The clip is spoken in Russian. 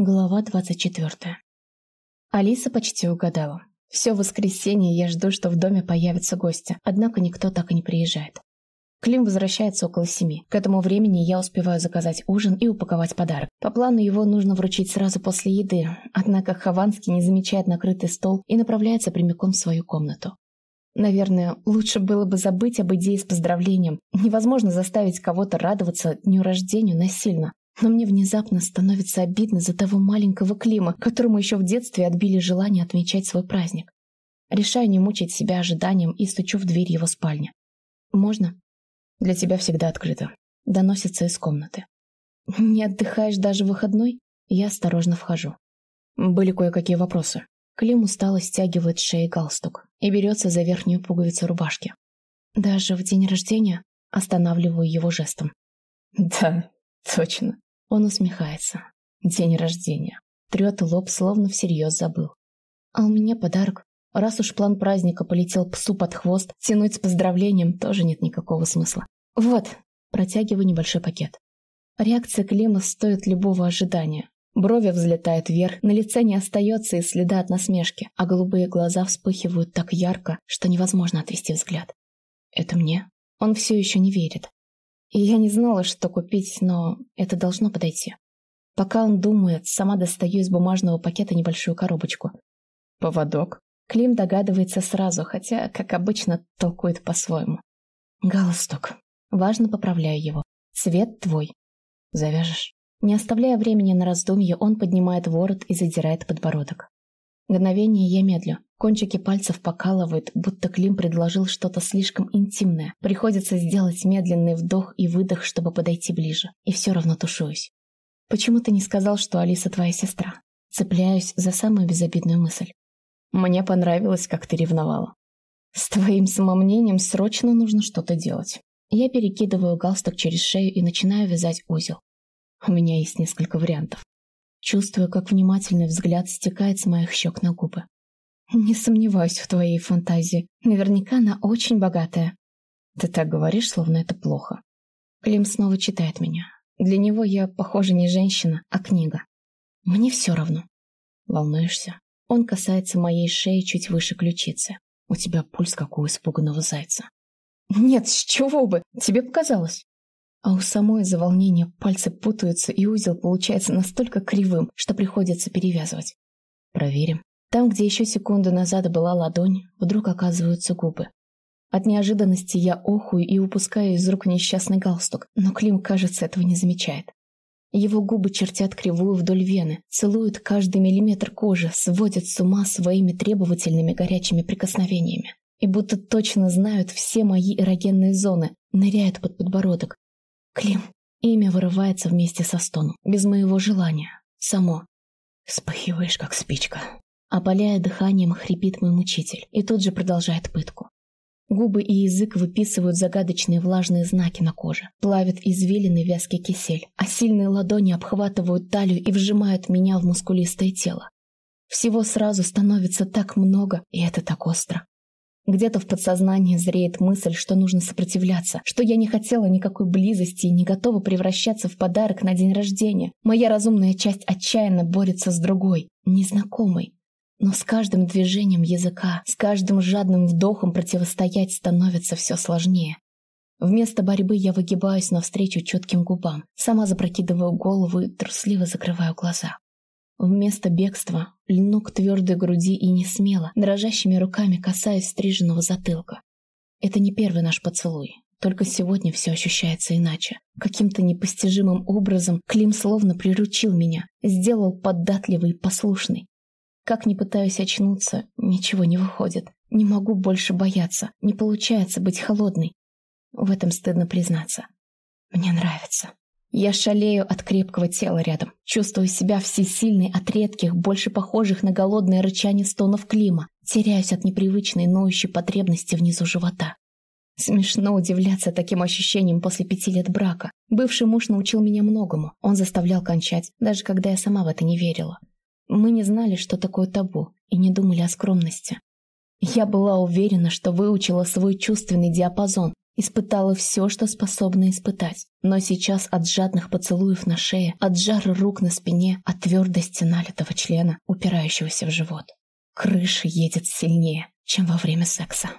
Глава 24. Алиса почти угадала. Все воскресенье я жду, что в доме появятся гости, однако никто так и не приезжает. Клим возвращается около семи. К этому времени я успеваю заказать ужин и упаковать подарок. По плану его нужно вручить сразу после еды, однако Хованский не замечает накрытый стол и направляется прямиком в свою комнату. Наверное, лучше было бы забыть об идее с поздравлением. Невозможно заставить кого-то радоваться дню рождения насильно. Но мне внезапно становится обидно за того маленького Клима, которому еще в детстве отбили желание отмечать свой праздник. Решаю не мучить себя ожиданием и стучу в дверь его спальни. «Можно?» «Для тебя всегда открыто». Доносится из комнаты. «Не отдыхаешь даже выходной?» Я осторожно вхожу. Были кое-какие вопросы. Клим устало стягивает с шеи галстук и берется за верхнюю пуговицу рубашки. «Даже в день рождения?» Останавливаю его жестом. «Да, точно». Он усмехается. День рождения. Трет лоб, словно всерьез забыл. А у меня подарок. Раз уж план праздника полетел псу под хвост, тянуть с поздравлением тоже нет никакого смысла. Вот, протягиваю небольшой пакет. Реакция Клима стоит любого ожидания. Брови взлетают вверх, на лице не остается и следа от насмешки, а голубые глаза вспыхивают так ярко, что невозможно отвести взгляд. Это мне? Он все еще не верит. И я не знала, что купить, но это должно подойти. Пока он думает, сама достаю из бумажного пакета небольшую коробочку. Поводок. Клим догадывается сразу, хотя, как обычно, толкует по-своему. Галстук. Важно поправляю его. Цвет твой. Завяжешь. Не оставляя времени на раздумье, он поднимает ворот и задирает подбородок. Мгновение я медлю. Кончики пальцев покалывают, будто Клим предложил что-то слишком интимное. Приходится сделать медленный вдох и выдох, чтобы подойти ближе. И все равно тушуюсь. Почему ты не сказал, что Алиса твоя сестра? Цепляюсь за самую безобидную мысль. Мне понравилось, как ты ревновала. С твоим самомнением срочно нужно что-то делать. Я перекидываю галстук через шею и начинаю вязать узел. У меня есть несколько вариантов. Чувствую, как внимательный взгляд стекает с моих щек на губы. Не сомневаюсь в твоей фантазии. Наверняка она очень богатая. Ты так говоришь, словно это плохо. Клим снова читает меня. Для него я, похоже, не женщина, а книга. Мне все равно. Волнуешься? Он касается моей шеи чуть выше ключицы. У тебя пульс, как у испуганного зайца. Нет, с чего бы? Тебе показалось. А у самой из-за волнения пальцы путаются, и узел получается настолько кривым, что приходится перевязывать. Проверим. Там, где еще секунду назад была ладонь, вдруг оказываются губы. От неожиданности я охую и упускаю из рук несчастный галстук, но Клим, кажется, этого не замечает. Его губы чертят кривую вдоль вены, целуют каждый миллиметр кожи, сводят с ума своими требовательными горячими прикосновениями. И будто точно знают все мои эрогенные зоны, ныряют под подбородок, Клим. Имя вырывается вместе со стоном, без моего желания. Само. Спахиваешь, как спичка. Опаляя дыханием, хрипит мой мучитель и тут же продолжает пытку. Губы и язык выписывают загадочные влажные знаки на коже, плавят извилины вязкий кисель, а сильные ладони обхватывают талию и вжимают меня в мускулистое тело. Всего сразу становится так много, и это так остро. Где-то в подсознании зреет мысль, что нужно сопротивляться, что я не хотела никакой близости и не готова превращаться в подарок на день рождения. Моя разумная часть отчаянно борется с другой, незнакомой. Но с каждым движением языка, с каждым жадным вдохом противостоять становится все сложнее. Вместо борьбы я выгибаюсь навстречу четким губам, сама запрокидываю голову и трусливо закрываю глаза. Вместо бегства льну к твердой груди и не смело, дрожащими руками касаясь стриженного затылка. Это не первый наш поцелуй. Только сегодня все ощущается иначе. Каким-то непостижимым образом Клим словно приручил меня, сделал податливый и послушный. Как ни пытаюсь очнуться, ничего не выходит. Не могу больше бояться, не получается быть холодной. В этом стыдно признаться. Мне нравится. Я шалею от крепкого тела рядом, чувствую себя всесильной от редких, больше похожих на голодное рычание стонов Клима, теряюсь от непривычной ноющей потребности внизу живота. Смешно удивляться таким ощущением после пяти лет брака. Бывший муж научил меня многому. Он заставлял кончать, даже когда я сама в это не верила. Мы не знали, что такое табу, и не думали о скромности. Я была уверена, что выучила свой чувственный диапазон, Испытала все, что способна испытать. Но сейчас от жадных поцелуев на шее, от жара рук на спине, от твердости налитого члена, упирающегося в живот. Крыша едет сильнее, чем во время секса.